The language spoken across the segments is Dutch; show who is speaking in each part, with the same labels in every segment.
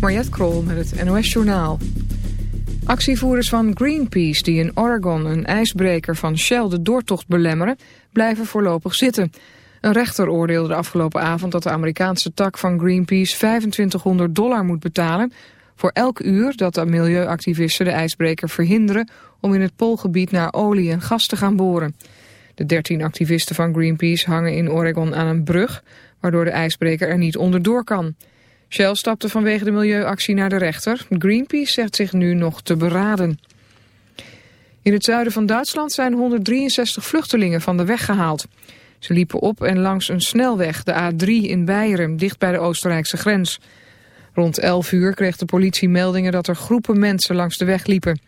Speaker 1: Mariette Krol met het NOS Journaal. Actievoerders van Greenpeace die in Oregon een ijsbreker van Shell de doortocht belemmeren... blijven voorlopig zitten. Een rechter oordeelde de afgelopen avond dat de Amerikaanse tak van Greenpeace 2500 dollar moet betalen... voor elk uur dat de milieuactivisten de ijsbreker verhinderen om in het poolgebied naar olie en gas te gaan boren. De 13 activisten van Greenpeace hangen in Oregon aan een brug, waardoor de ijsbreker er niet onderdoor kan. Shell stapte vanwege de milieuactie naar de rechter. Greenpeace zegt zich nu nog te beraden. In het zuiden van Duitsland zijn 163 vluchtelingen van de weg gehaald. Ze liepen op en langs een snelweg, de A3 in Beieren, dicht bij de Oostenrijkse grens. Rond 11 uur kreeg de politie meldingen dat er groepen mensen langs de weg liepen.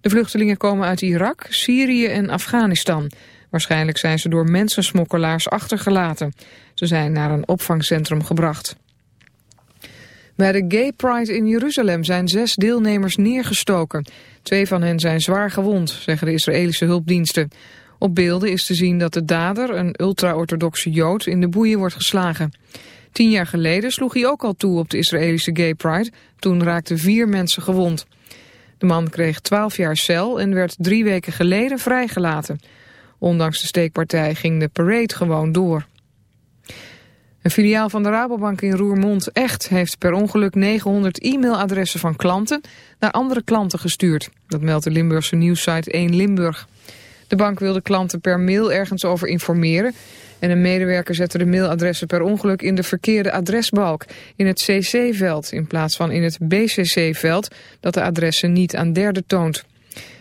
Speaker 1: De vluchtelingen komen uit Irak, Syrië en Afghanistan. Waarschijnlijk zijn ze door mensensmokkelaars achtergelaten. Ze zijn naar een opvangcentrum gebracht. Bij de Gay Pride in Jeruzalem zijn zes deelnemers neergestoken. Twee van hen zijn zwaar gewond, zeggen de Israëlische hulpdiensten. Op beelden is te zien dat de dader, een ultra-orthodoxe jood, in de boeien wordt geslagen. Tien jaar geleden sloeg hij ook al toe op de Israëlische Gay Pride. Toen raakten vier mensen gewond. De man kreeg twaalf jaar cel en werd drie weken geleden vrijgelaten. Ondanks de steekpartij ging de parade gewoon door. Een filiaal van de Rabobank in Roermond Echt heeft per ongeluk 900 e-mailadressen van klanten naar andere klanten gestuurd. Dat meldt de Limburgse nieuwssite 1 Limburg. De bank wilde klanten per mail ergens over informeren en een medewerker zette de mailadressen per ongeluk in de verkeerde adresbalk in het CC-veld in plaats van in het BCC-veld dat de adressen niet aan derden toont.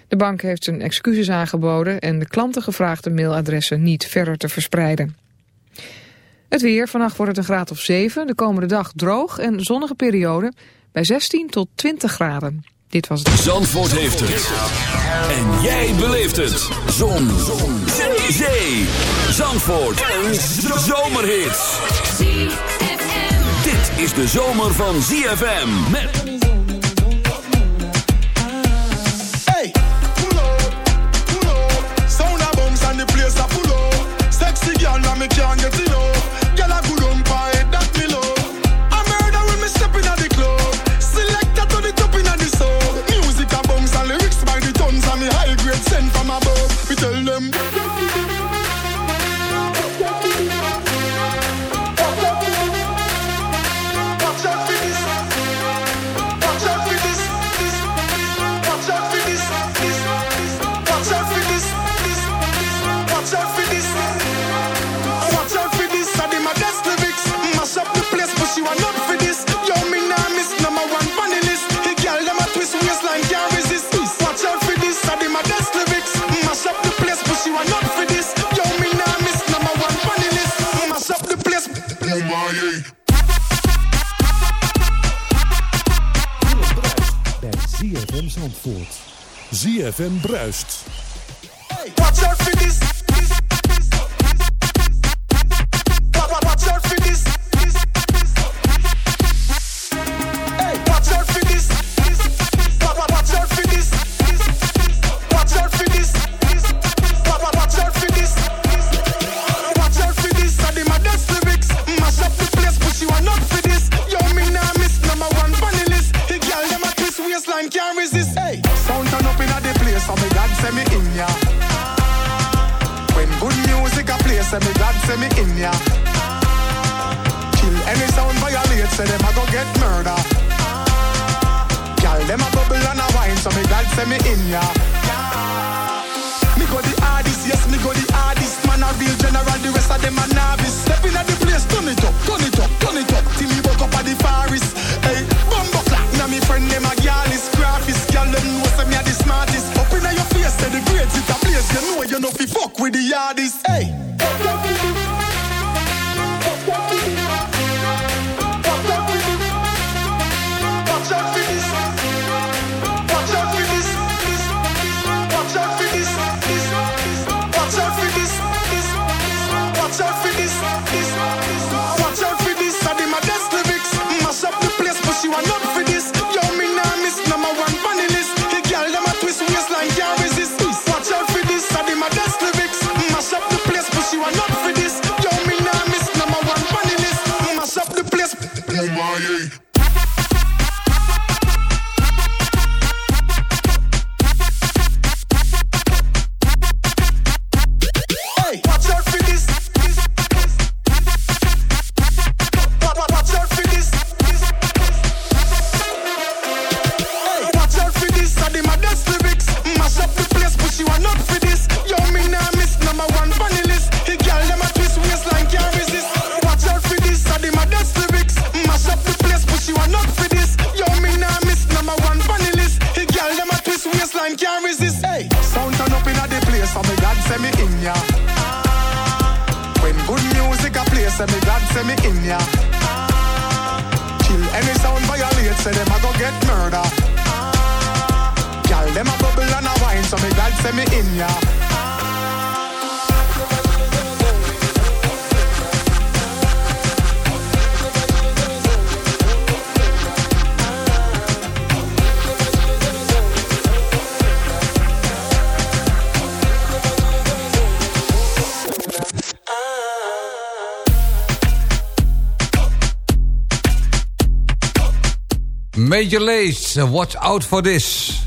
Speaker 1: De bank heeft zijn excuses aangeboden en de klanten gevraagd de mailadressen niet verder te verspreiden. Het weer, vannacht wordt het een graad of 7. De komende dag droog en zonnige periode bij 16 tot 20 graden. Dit was het.
Speaker 2: Zandvoort heeft het. En jij beleeft het. Zon. Zon. Zee. Zee. Zandvoort. Een zomerhit. Dit is de zomer van ZFM. Met...
Speaker 3: Sexy girl, now me can't get enough. ZFM bruist. Watch out this. say me God say me in ya. Kill any sound violate, say them a go get murder. Gyal, them a bubble and a wine, so me God say me in ya. Me go the hardest, yes, me go the hardest. Man a real general, the rest of them a novice. Step in at the place, turn it up, turn it up, turn it up. Till me woke up at the forest. Hey, bumbo clap, now me friend them a
Speaker 2: gyal is
Speaker 3: graphist. gyal them know say me a the smartest. Up in your face, say the greatest case you know you know fi fuck with the yardies. Hey. say me in ya. When good music a play, say me God say me in ya. Kill any sound violate, say them a go get murder. Gyal, them a bubble and a wine, so me God say me in ya.
Speaker 4: Major Lace, watch out for this.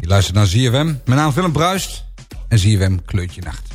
Speaker 4: Je luistert naar ZFM. Mijn naam is Willem Bruist. En ZFM Kleurtje Nacht.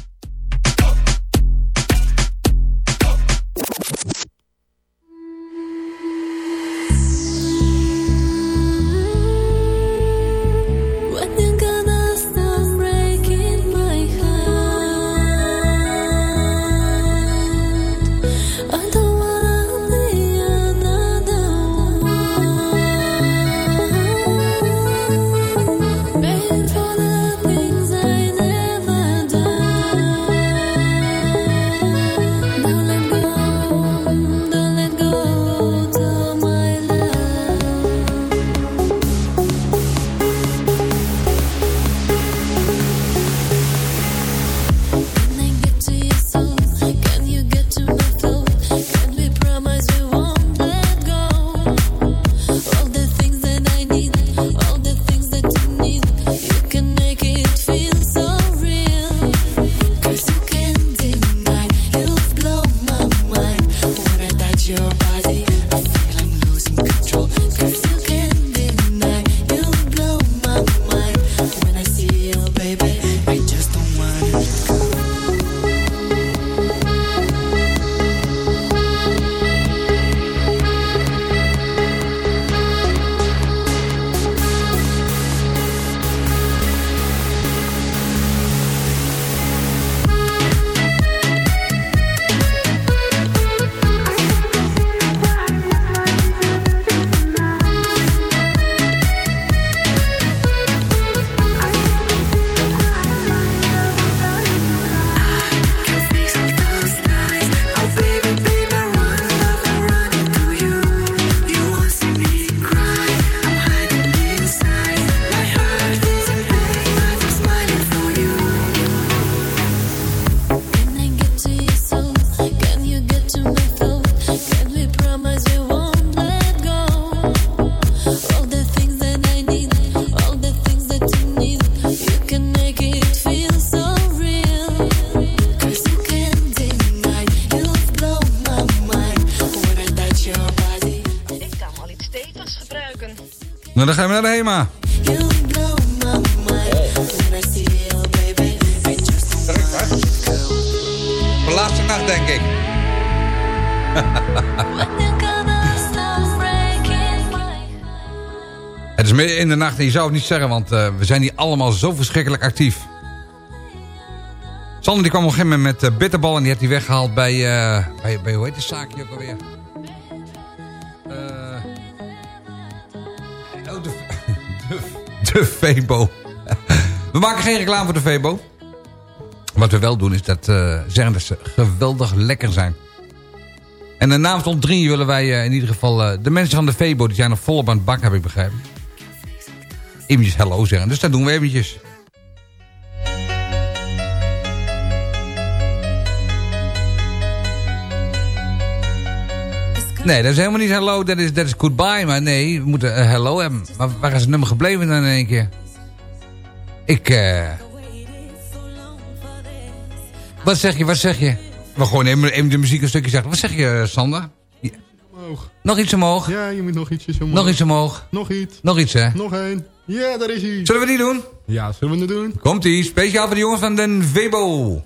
Speaker 4: De nacht en je zou het niet zeggen, want uh, we zijn hier allemaal zo verschrikkelijk actief. Sander die kwam op een gegeven moment met uh, bitterbal en die heeft hij weggehaald bij, uh, bij, bij, hoe heet de zaakje ook alweer? de Febo. We maken geen reclame voor de Febo. Wat we wel doen is dat zeggen dat ze geweldig lekker zijn. En de naam stond drie willen wij in ieder geval... De mensen van de Febo die zijn nog volop aan het bak, heb ik begrepen. Eventjes hallo zeggen. Dus dat doen we eventjes. Nee, dat is helemaal niet hello, dat is, dat is goodbye. Maar nee, we moeten uh, hello hebben. Maar waar is het nummer gebleven dan in één keer? Ik, eh... Wat zeg je, wat zeg je? We gewoon even, even de muziek een stukje zeggen. Wat zeg je, Sander? Ja.
Speaker 5: Omhoog.
Speaker 4: Nog iets omhoog?
Speaker 5: Ja, je moet nog ietsjes omhoog.
Speaker 4: Nog iets omhoog?
Speaker 5: Nog iets.
Speaker 4: Nog iets, hè?
Speaker 5: Nog één. Ja, daar is hij.
Speaker 4: Zullen we die doen?
Speaker 5: Ja, zullen we het doen?
Speaker 4: Komt-ie, speciaal voor de jongens van den Vebo.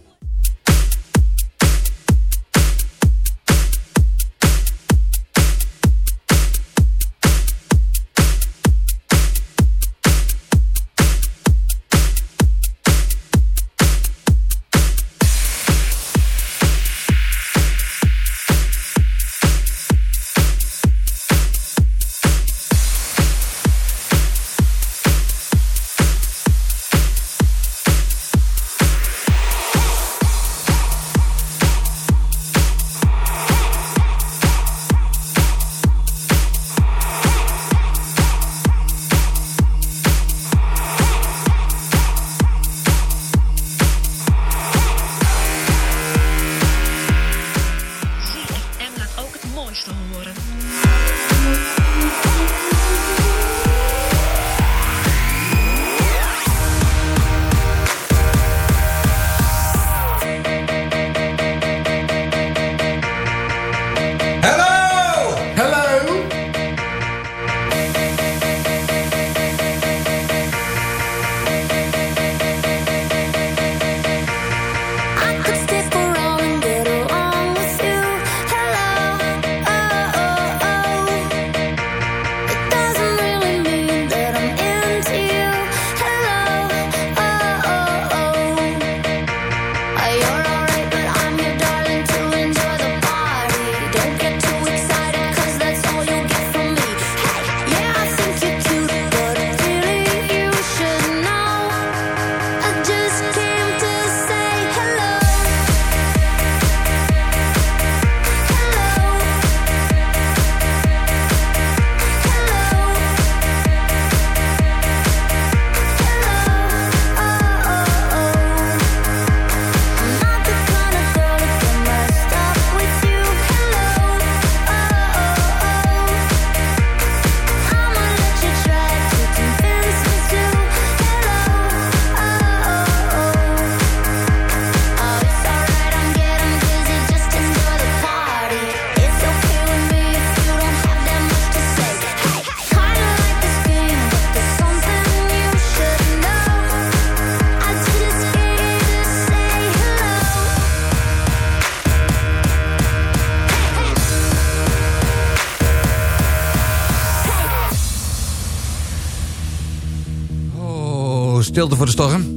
Speaker 6: voor de storm.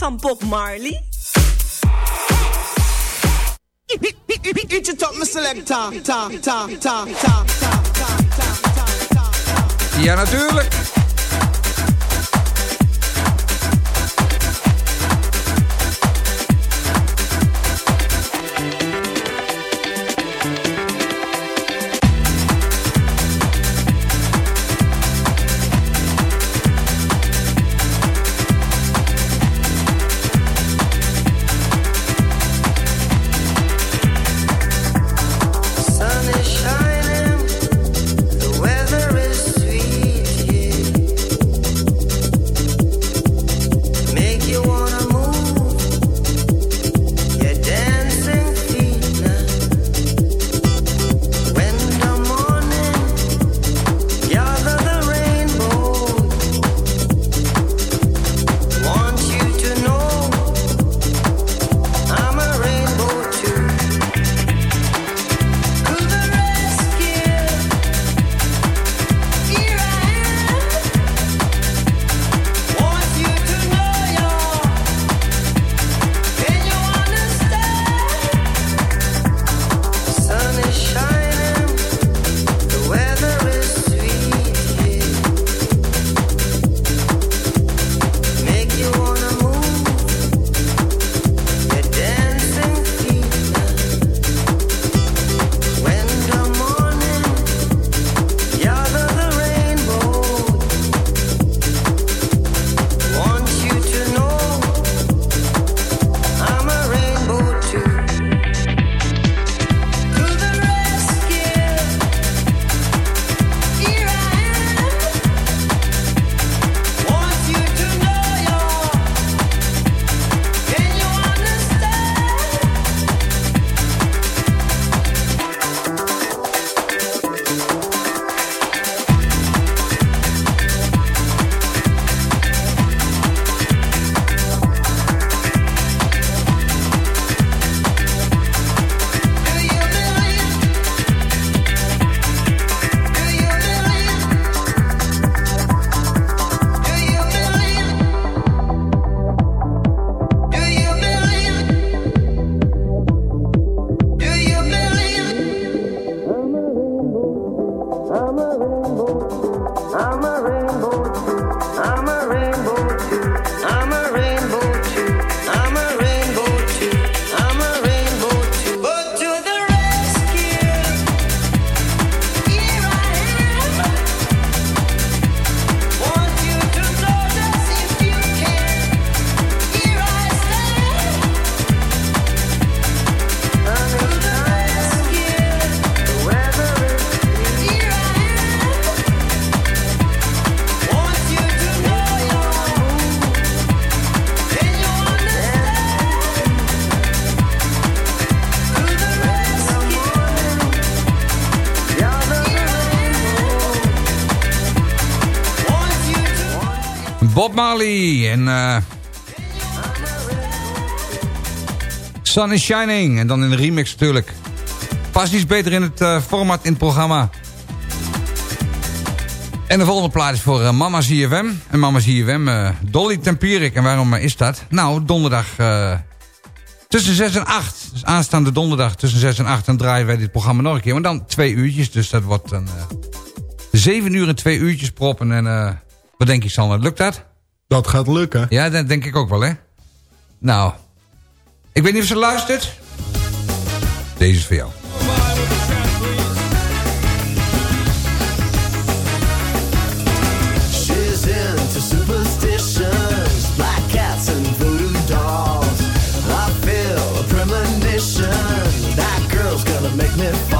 Speaker 7: van Bob Marley.
Speaker 6: Ja, natuurlijk.
Speaker 4: Bob Marley en... eh Sun is Shining. En dan in de remix natuurlijk. Past iets beter in het eh, format in het programma. En de volgende plaat is voor eh, Mama ZFM. En Mama ZFM, Dolly Tempierik. En waarom is dat? Nou, donderdag tussen 6 en 8. Dus aanstaande donderdag tussen 6 en 8. Dan draaien wij dit programma nog een keer. Maar dan twee uurtjes. Dus dat wordt een... eh 7 uur en twee uurtjes proppen. En eh, wat denk je, Sander? Lukt dat?
Speaker 5: Dat gaat lukken.
Speaker 4: Ja, dat denk ik ook wel, hè? Nou, ik weet niet of ze luistert. Deze is voor jou.
Speaker 8: She's into superstitions, black cats and voodoo dolls. I feel a premonition that girl's gonna make me fall.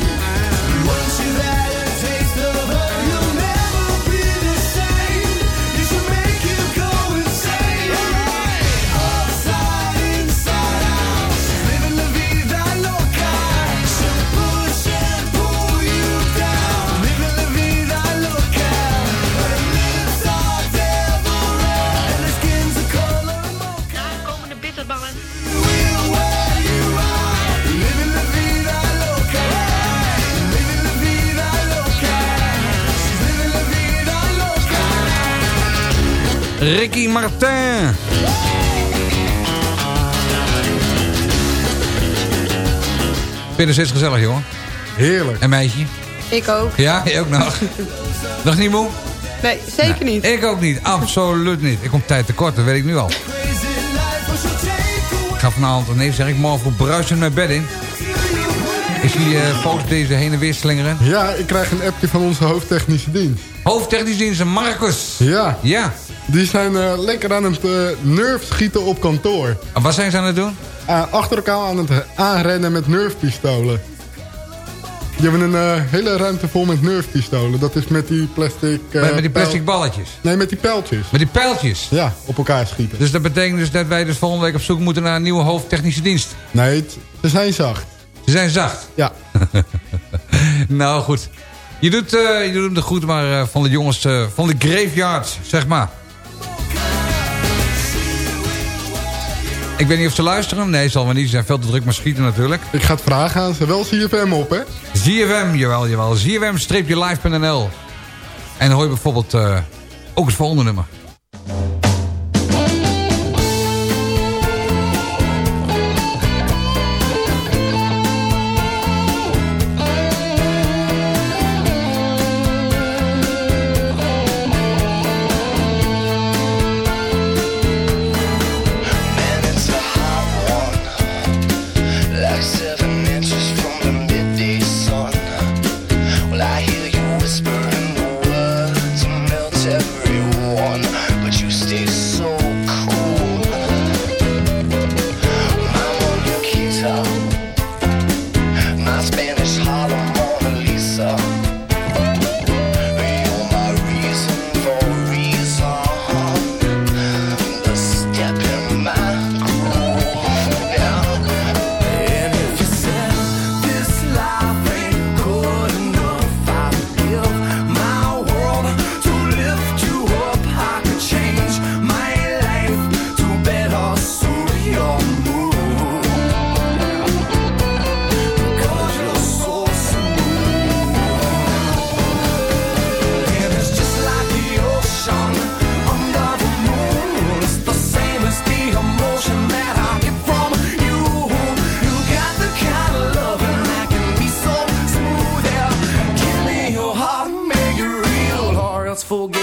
Speaker 4: Ricky Martin. Vind je steeds gezellig, jongen?
Speaker 5: Heerlijk.
Speaker 4: En meisje?
Speaker 9: Ik ook.
Speaker 4: Ja, je ook nog? nog niet moe?
Speaker 9: Nee, zeker niet.
Speaker 4: Ik ook niet, absoluut niet. Ik kom tijd tekort, dat weet ik nu al. Ik ga vanavond, nee zeg ik, morgen bruisend mijn bed in. Ik zie uh, foto's deze heen en weer slingeren.
Speaker 5: Ja, ik krijg een appje van onze hoofdtechnische dienst.
Speaker 4: Hoofdtechnisch dienst Marcus.
Speaker 5: Ja,
Speaker 4: Ja.
Speaker 5: Die zijn eh, lekker aan het uh, nerf schieten op kantoor.
Speaker 4: En wat zijn ze aan het doen?
Speaker 5: Uh, achter elkaar aan het aanrennen met nerfpistolen. Die hebben een hele ruimte vol met nerfpistolen. Dat is met die plastic...
Speaker 4: Met, met, die plastic balletjes?
Speaker 5: Nee, met die pijltjes.
Speaker 4: Met die pijltjes?
Speaker 5: Ja, op elkaar schieten.
Speaker 4: Dus dat betekent dus dat wij dus volgende week op zoek moeten naar een nieuwe hoofdtechnische dienst?
Speaker 5: Nee, ze zijn zacht.
Speaker 4: Ze zijn zacht?
Speaker 5: Ja.
Speaker 4: nou goed. Je doet, uh, je doet hem de goed, maar uh, van de jongens uh, van de Graveyard, zeg maar. Ik weet niet of ze luisteren. Nee, zal maar niet. Ze zijn veel te druk met schieten natuurlijk.
Speaker 5: Ik ga het vragen aan ze. Wel ZFM op, hè?
Speaker 4: ZFM, jawel, jawel. ZFM-live.nl En dan hoor je bijvoorbeeld uh, ook het volgende nummer. full game.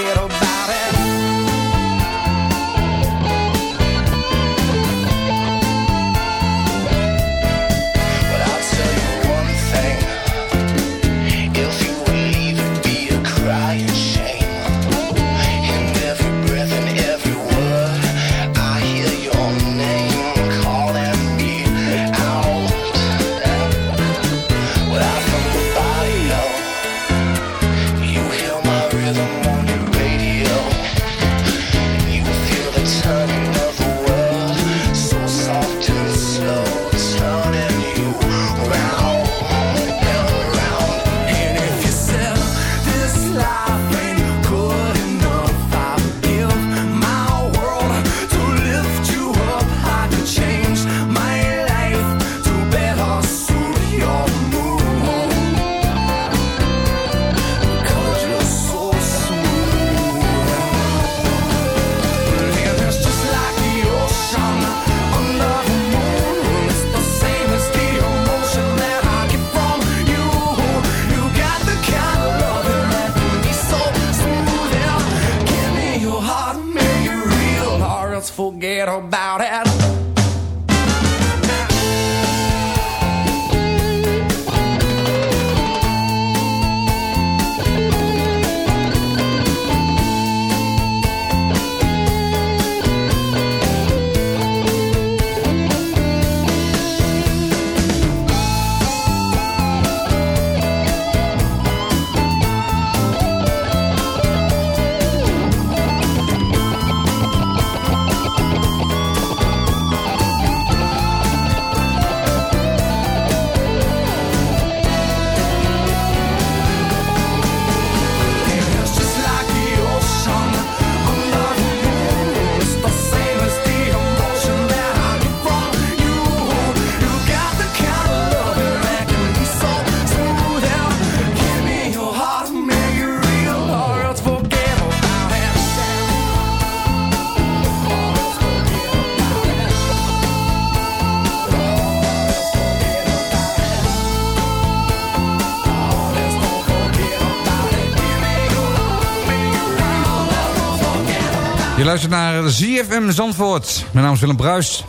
Speaker 4: Luistert naar ZFM Zandvoort. Mijn naam is Willem Bruis.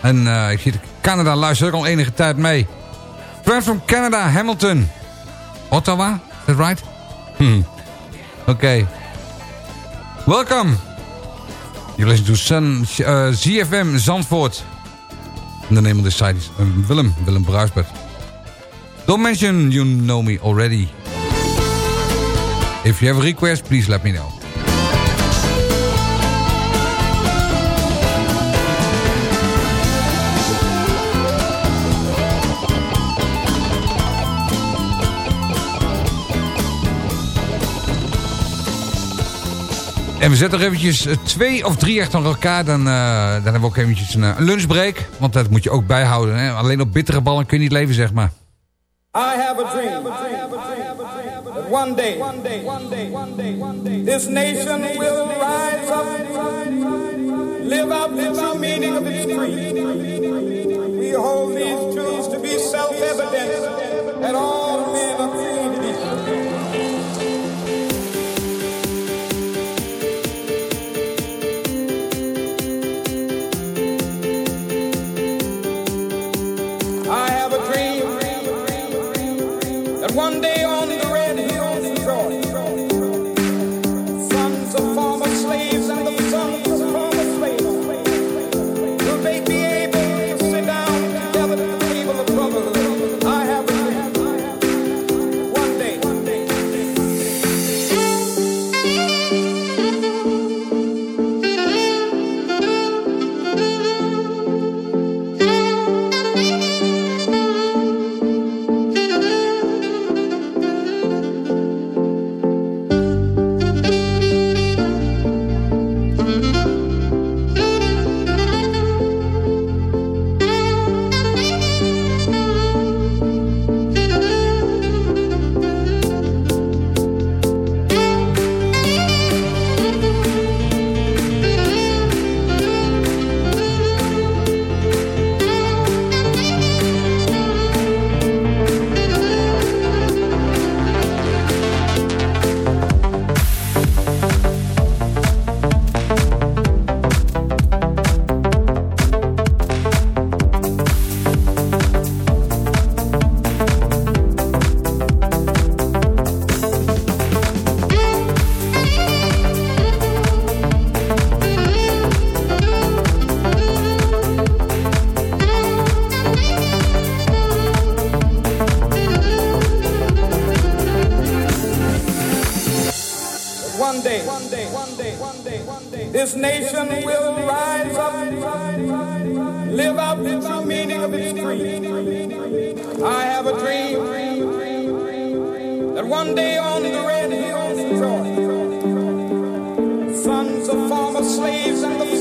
Speaker 4: En uh, ik zie Canada luister ik al enige tijd mee. Friend from Canada, Hamilton. Ottawa, is that right? Hmm. Oké. Welcome. You listen to uh, ZFM Zandvoort. And the name of the site is um, Willem, Willem Bruisbert. Don't mention you know me already. If you have a request, please let me know. En we zetten nog eventjes eh, twee of drie achter elkaar. Dan, uh, dan hebben we ook eventjes een, een, lunchbreak. Want dat moet je ook bijhouden. Hè? Alleen op bittere ballen kun je niet leven, zeg maar.
Speaker 10: I have a dream. That one day, this nation will rise up, live out the meaning of its creed. We hold these truths to be self-evident that all live out the true meaning of its creed. I have a dream that one day on the red hills of Georgia, sons of former slaves and the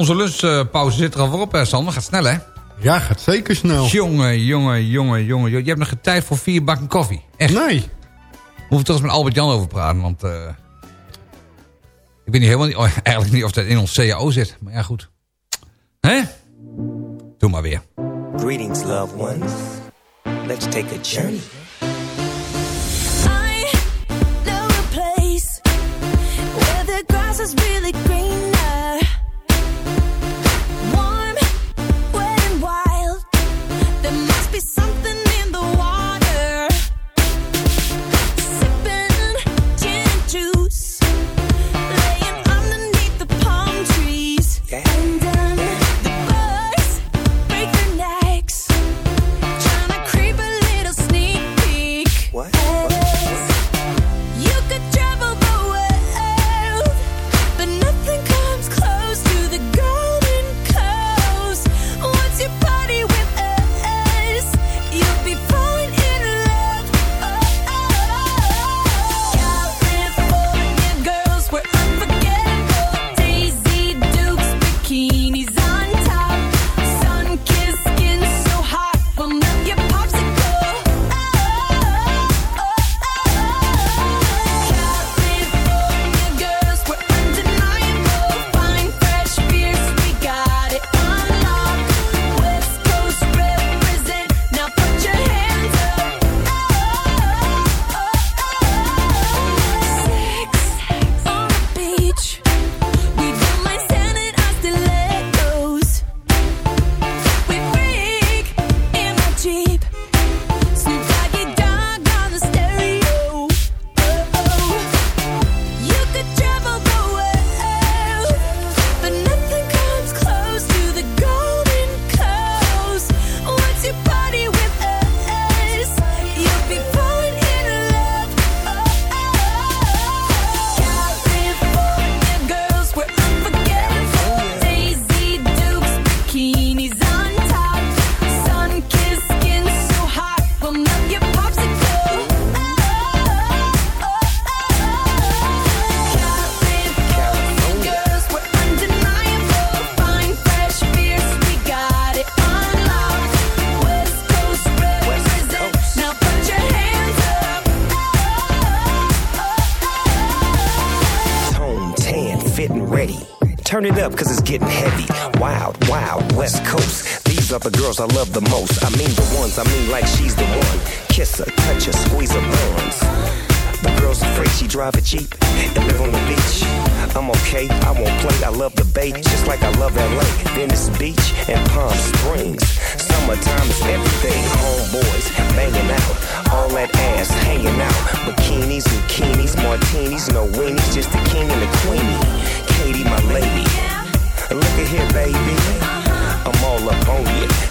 Speaker 4: onze lunchpauze zit er al voor op, hè, Sander. Gaat snel, hè?
Speaker 5: Ja, gaat zeker snel.
Speaker 4: Jongen, jongen, jongen, jongen. Je hebt nog geen tijd voor vier bakken koffie. Echt.
Speaker 5: Nee.
Speaker 4: We hoeven toch eens met Albert-Jan over praten, want... eh, ik weet niet helemaal niet, oh, eigenlijk niet of dat in ons CAO zit. Maar ja, goed. Hè? Doe maar weer.
Speaker 11: Greetings, loved ones. Let's take a journey.
Speaker 6: I know a place where the grass is really greener.
Speaker 11: I mean like she's the one. Kiss her, touch her, squeeze her bones. The girl's afraid she drive a Jeep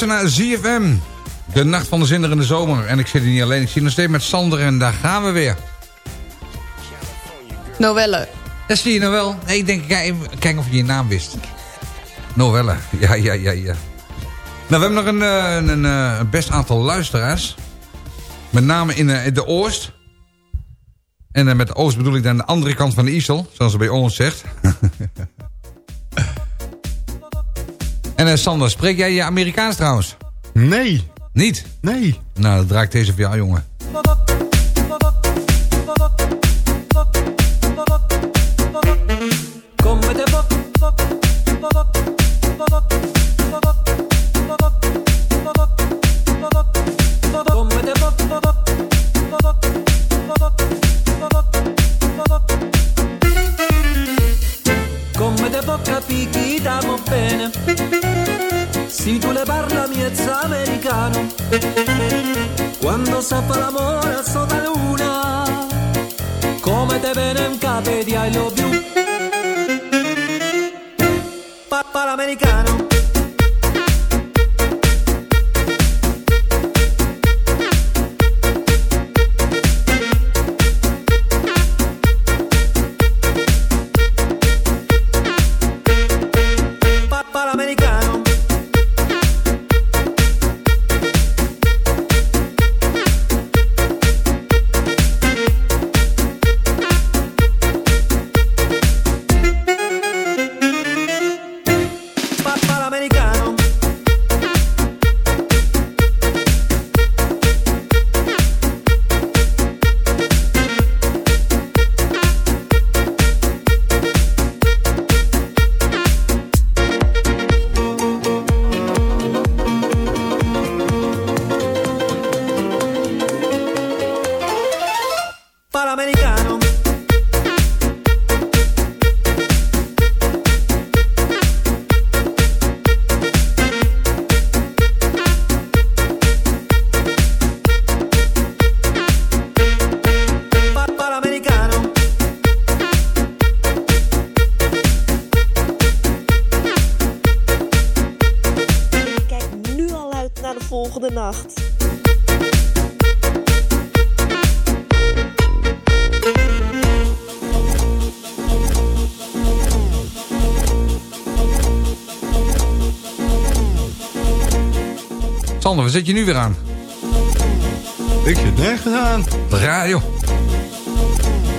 Speaker 4: Luistert naar ZFM. De nacht van de zinderende zomer. En ik zit hier niet alleen. Ik zit nog steeds met Sander en daar gaan we weer.
Speaker 9: Novelle.
Speaker 4: Dat zie je nou wel. Nee, ik denk, kijk, of je je naam wist. Novelle. Ja, ja, ja, ja. Nou, we hebben nog een, eh, een, een, eh, een best aantal luisteraars. Met name in eh, de Oost. En met Oost bedoel ik dan de andere kant van de IJssel. Zoals ze bij ons zegt. en eh, Sander, spreek jij je Amerikaans trouwens?
Speaker 5: Nee.
Speaker 4: Niet?
Speaker 5: Nee.
Speaker 4: Nou, dat draait deze voor jou, jongen.
Speaker 12: Te va? Come lontano, quando s'appa l'amore sotto la luna, come te vene un capo di I love you.
Speaker 13: Papa l'americano. zit je nu weer aan?
Speaker 5: Ik zit nergens aan.
Speaker 13: Radio.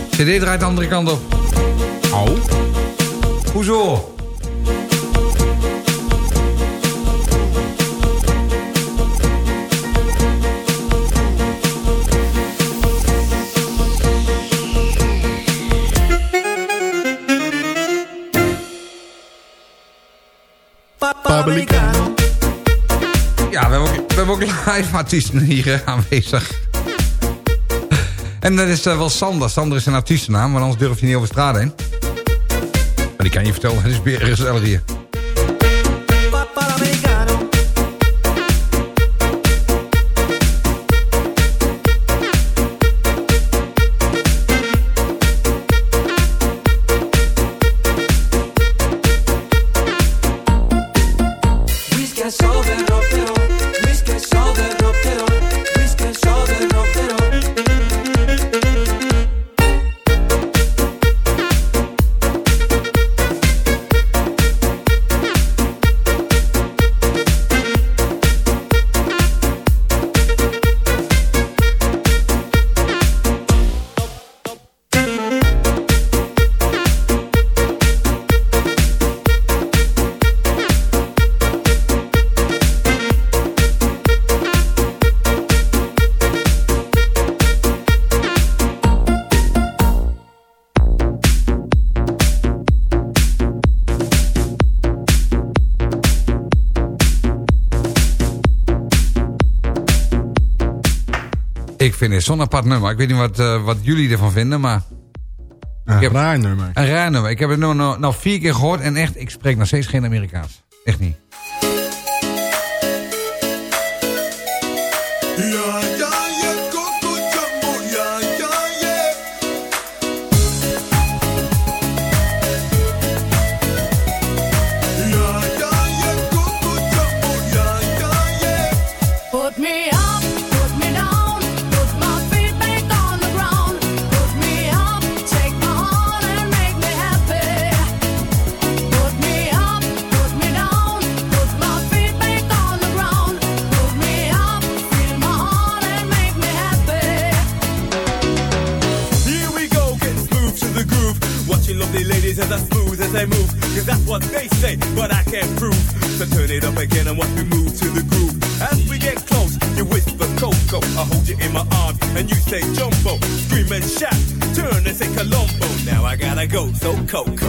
Speaker 13: CD draait de andere kant op.
Speaker 5: Au.
Speaker 13: Hoezo?
Speaker 8: publica
Speaker 13: ja, we hebben ook, we live artiesten hier aanwezig. En dat is eh, wel Sander. Sander is een artiestennaam, want anders durf je niet over straat heen. Maar die kan je vertellen, het is weer gezellig hier. zo'n apart nummer. Ik weet niet wat, eh, wat jullie ervan vinden, maar...
Speaker 5: Een
Speaker 13: heb...
Speaker 5: raar nummer.
Speaker 13: Een raar nummer. Ik heb het nu nou, nou vier keer gehoord en echt, ik spreek nog steeds geen Amerikaans. Echt niet. Coke.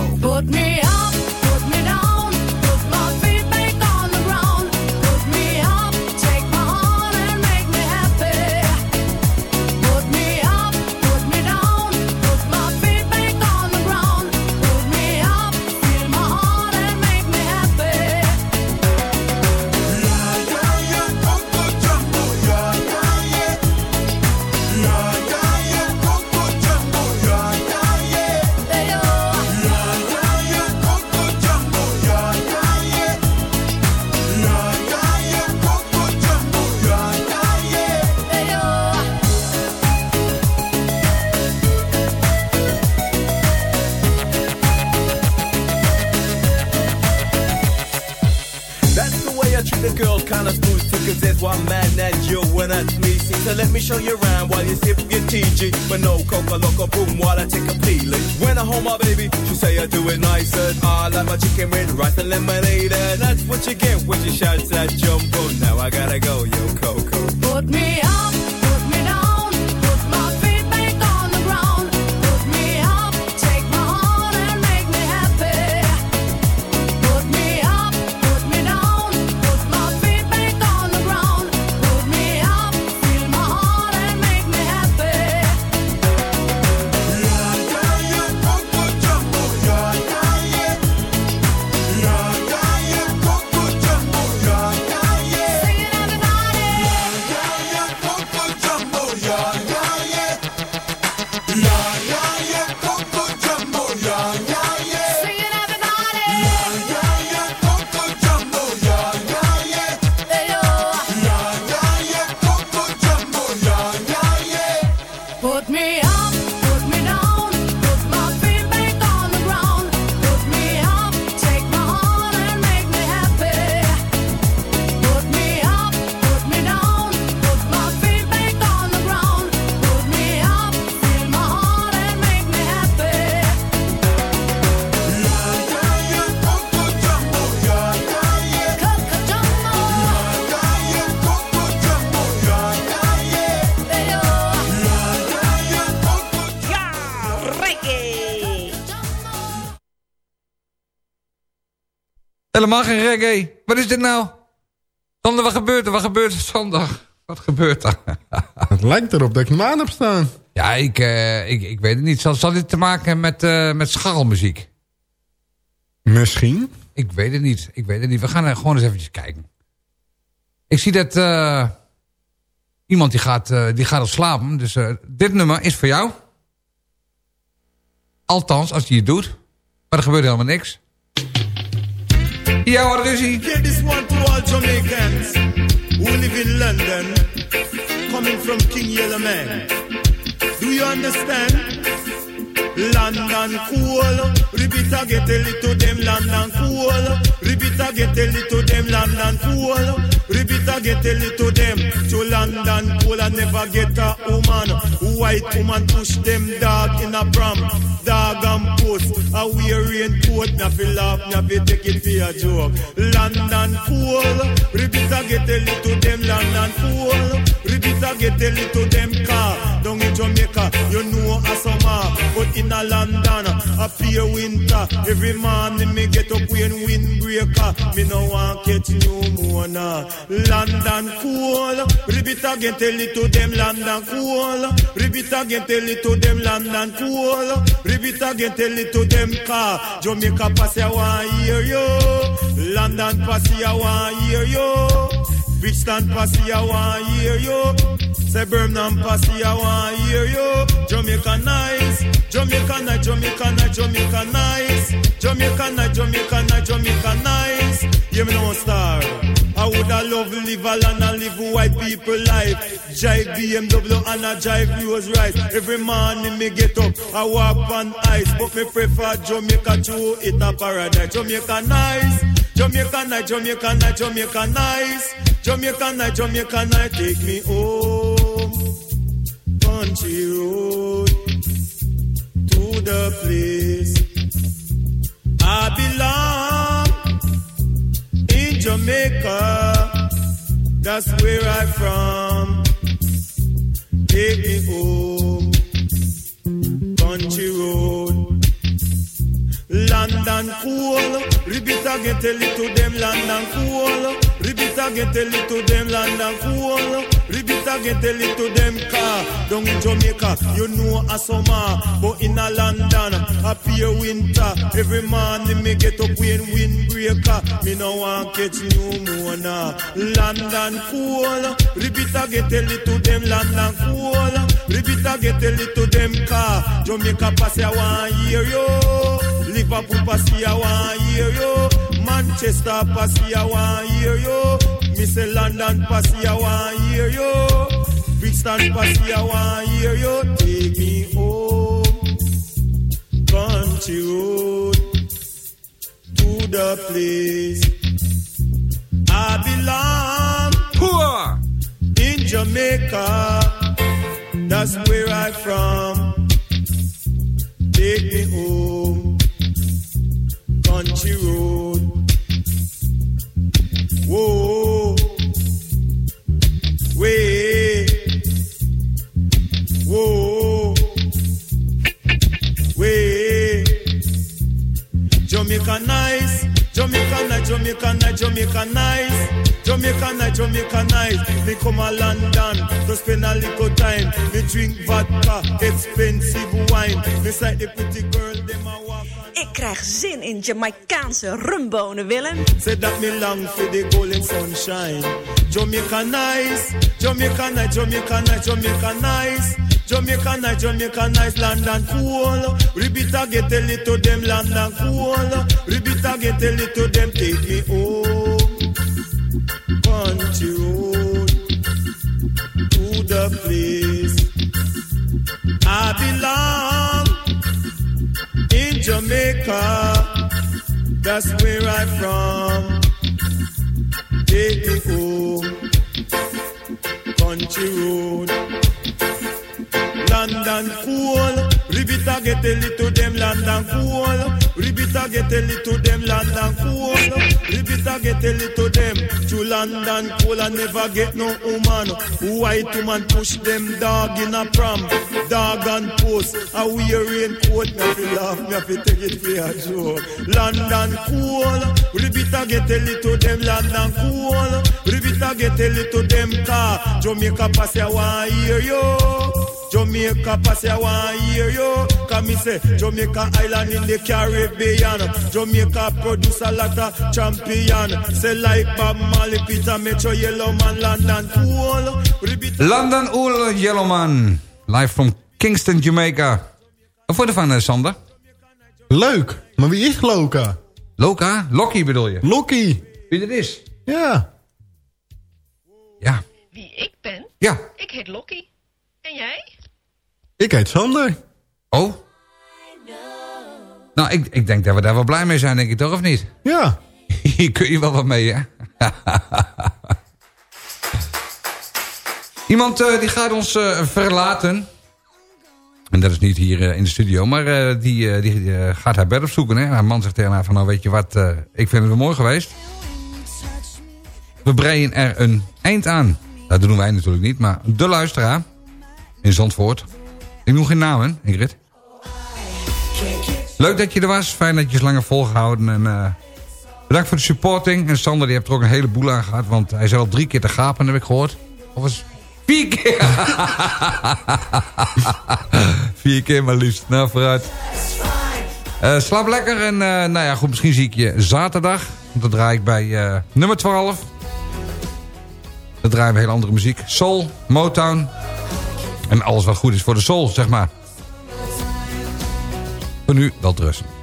Speaker 4: Helemaal geen reggae. Wat is dit nou? Sander, wat gebeurt er? Wat gebeurt er zondag? Wat gebeurt er?
Speaker 5: Het lijkt erop dat ik hem aan heb staan.
Speaker 4: ja, ik, eh, ik, ik weet het niet. Zal, zal dit te maken hebben met, eh, met scharrelmuziek?
Speaker 5: Misschien.
Speaker 4: Ik weet het niet. Ik weet het niet. We gaan er gewoon eens eventjes kijken. Ik zie dat eh, iemand die gaat, die gaat op slapen. Dus dit nummer is voor jou. Althans, als hij het doet. Maar er gebeurt helemaal niks. Ja, is hij?
Speaker 14: Give this one to all Jamaicans who live in London, coming from King Yellow Man. Do you understand? London cool, repeat a get a little them London cool, repeat a get a little them London cool, repeat get a little them to London cool and never get a woman, white woman push them dog in a pram, dog and puss, a wearing coat, na fi laugh, fi take it for a joke. London cool, repeat get a little them London cool, repeat get a little them car, Jamaica, you know a summer, but in a London, a pure winter. Every morning me get up when windbreaker. Me no want catch no pneumonia. London cool, repeat again, tell it to them. London cool, repeat again, tell it to them. London cool, repeat again, tell it to them. Car Jamaica pass, I want hear you. London pass, I want hear you. Brixton Passy, I want hear you. Say Birmingham Passy, I want hear you. Jamaica nice, Jamaica nice, Jamaica nice, Jamaica nice. Jamaica nice, Jamaica nice, Jamaica nice. Yeah, me no star. I woulda love live a land and live white people life. Jive BMW and a jive Rolls Royce. Every morning me get up, I walk on ice, but me prefer Jamaica to it a paradise. Jamaica nice, Jamaica nice, Jamaica nice, Jamaica nice. Jamaica night, Jamaica night, take me home. Country road to the place I belong Jamaica. That's where I'm from. Take me home. Country road. London cool, repeat again, tell it to them. London cool, repeat again, tell it to them. London cool, repeat again, tell it to them. Car down in Jamaica, you know a summer, but in a London, a pure winter. Every morning me get up when windbreaker. Me no want catch pneumonia. London cool, repeat again, tell it to them. London cool, repeat again, tell it to them. Car Jamaica pass, I want hear you. Liverpool passy, I want hear you. Manchester passy, I want hear you. Me say London Passy, I want hear you. Brixton Passy, I want hear you. Take me home, country road, to the place I belong. Poor in Jamaica, that's where I from. Take me home, country road. Whoa, way, whoa, way. Jamaica nice, Jamaica nice, Jamaica nice, Jamaica nice. Jamaica nice, Jamaica nice. Me come a London to spend a little time. Me drink vodka, expensive wine. Me sight the pretty girl, them a walk.
Speaker 13: Ik krijg zin in Jamaicaanse rumbonen, Willem.
Speaker 14: Say that me long for the golden sunshine. Jamaica nice, Jamaica nice, Jamaica nice, Jamaica nice. Jamaica nice, Jamaica nice, London cool. Ribita get a little them London cool. Ribita get a little them take me home. Country road to the place I belong Jamaica. That's where I'm from. Home, country road. London cool, Ribita get a little them London cool. Ribita get a little them London cool. Ribita get a little them to London cool and never get no woman. White woman push them dog in a pram, dog and post. A wear raincoat, me to laugh, me have to take it for a joke. London cool, Ribita get a little them London cool. Ribita get a little them car. Jamaica pass ya one hear yo. Jamaica pass ya one hear yo. Come me say Jamaica island in the Caribbean. Jamaica produce a lot of champion. Say like Bob Marley, Peter Metro, Yellow Man, London cool. Ribita
Speaker 4: London Oel Yellowman. Live from Kingston, Jamaica. Wat vond je ervan, eh, Sander?
Speaker 5: Leuk. Maar wie is Loka?
Speaker 4: Loka? Lokkie bedoel je?
Speaker 5: Lokkie.
Speaker 4: Wie dat is?
Speaker 5: Ja.
Speaker 4: Ja.
Speaker 15: Wie ik ben?
Speaker 4: Ja.
Speaker 15: Ik heet Lokkie. En jij?
Speaker 5: Ik heet Sander.
Speaker 4: Oh? Nou, ik, ik denk dat we daar wel blij mee zijn, denk ik toch, of niet?
Speaker 5: Ja.
Speaker 4: Hier kun je wel wat mee, hè? Iemand eh, die gaat ons eh, verlaten. En dat is niet hier eh, in de studio, maar die, die gaat haar bed opzoeken. Hè? Haar man zegt tegen haar van, nou weet je wat, ik vind het wel mooi geweest. We breien er een eind aan. Dat doen wij natuurlijk niet, maar de luisteraar in Zandvoort. Ik noem geen namen, Ingrid. Leuk dat je er was. Fijn dat je zo lang hebt volgehouden. En, eh, bedankt voor de supporting. En Sander die heeft er ook een heleboel aan gehad. Want hij zei al drie keer te gapen, heb ik gehoord. Of was vier keer? vier keer maar liefst. Nou, vooruit. Eh, slaap lekker. En eh, nou ja, goed, misschien zie ik je zaterdag. Want dan draai ik bij nummer 12. Dan draaien we hele andere muziek. Soul, Motown. En alles wat goed is voor de soul, zeg maar. Voor nu, wel rusten.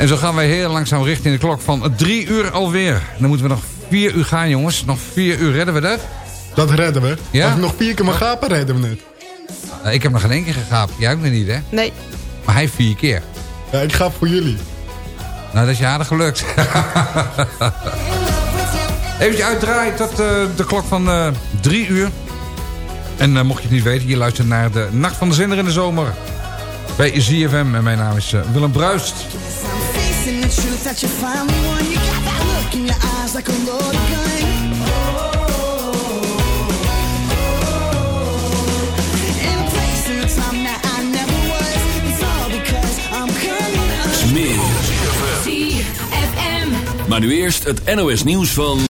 Speaker 4: En zo gaan wij heel langzaam richting de klok van drie uur alweer. Dan moeten we nog vier uur gaan, jongens. Nog vier uur, redden we dat?
Speaker 5: Dat redden we.
Speaker 4: Ja?
Speaker 5: Als ik nog vier keer mag gapen, redden we het.
Speaker 4: Eh, ik heb nog geen één keer gegaapt. Jij ook nog niet, hè?
Speaker 9: Nee.
Speaker 4: Maar hij vier keer.
Speaker 5: Ja, ik ga voor jullie.
Speaker 4: Nou, dat is je aardig gelukt. Even uitdraaien tot eh, de klok van eh, drie uur. En mocht je het niet weten, je luistert naar de Nacht van de Zinder in de Zomer. Bij ZFM. En mijn naam is Willem Bruist.
Speaker 16: That you finally won. You got that look in your eyes like a loaded gun. In a place and a time that I never was. It's all because I'm coming up.
Speaker 2: Meer.
Speaker 17: ZFM.
Speaker 2: Maar nu eerst het NOS nieuws van...